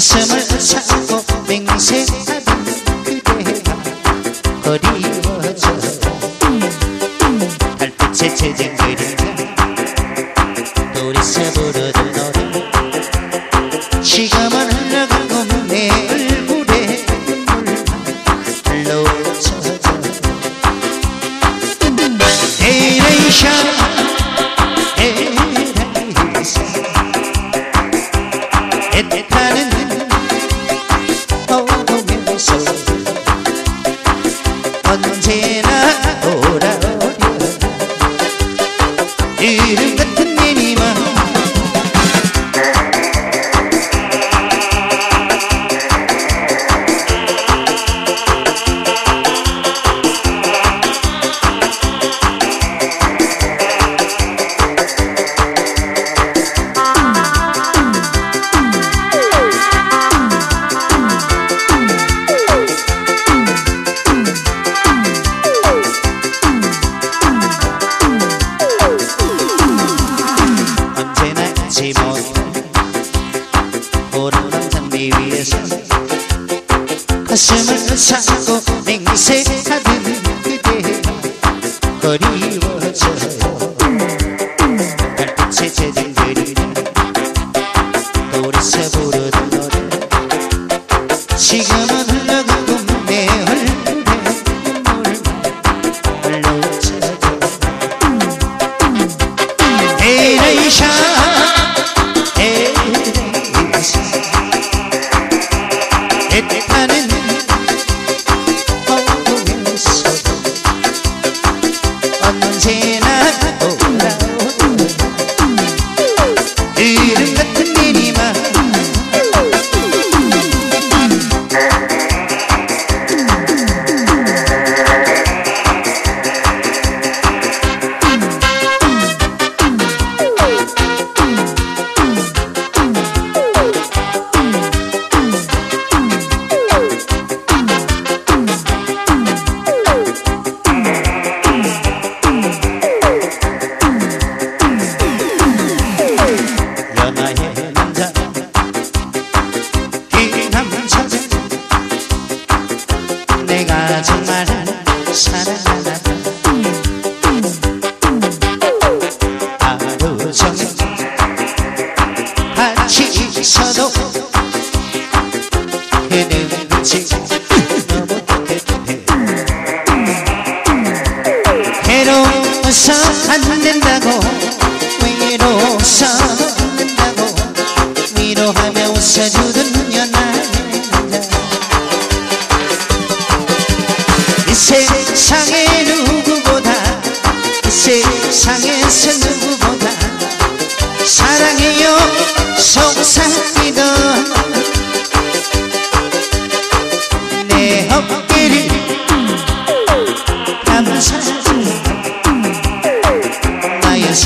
사고 맹세하던 그대가 그리워져. 달빛에 재쟁거리는 둘이서 부르던 노래. 시간은 흘러가고 이름 같 보란 장미 위에 change. 괴로워서 안 된다고. 위로서 안 된다고. 위로하며 웃어주던 연하의 이 세상에 누구보다 이 세상에서 누구보다 사랑해요. 속삭이던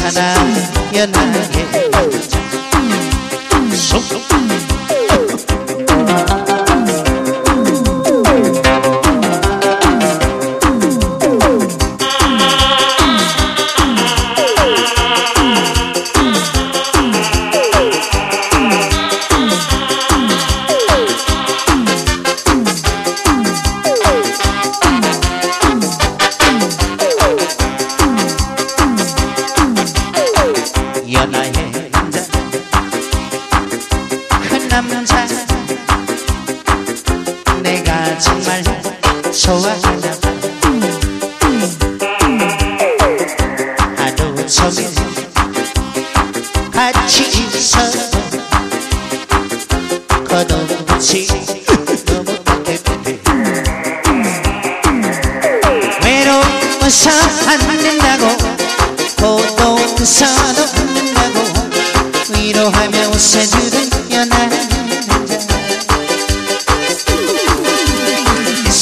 나 남자. 내가 정말 좋아하나 하루 종일 같이 있어 걷어붙이 너무 따뜻해. 외로워서 안 된다고 고독서도 안 된다고. 위로하며 웃어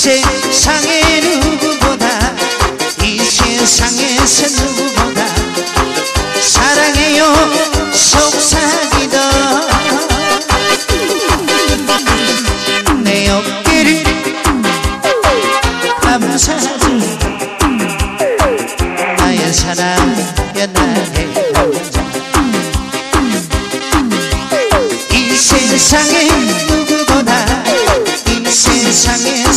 세상에 누구보다 이 세상에서 누구보다 사랑해요 속삭이던. 내 어깨를 감싸준 나의 사랑야 나의 여자. 이 세상에 누구보다 이 세상에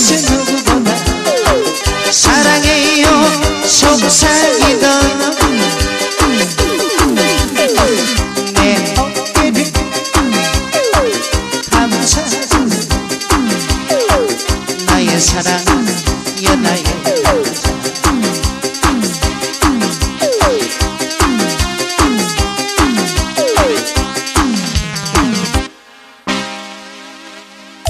사귀던 내 어깨를 나의 사랑 연하의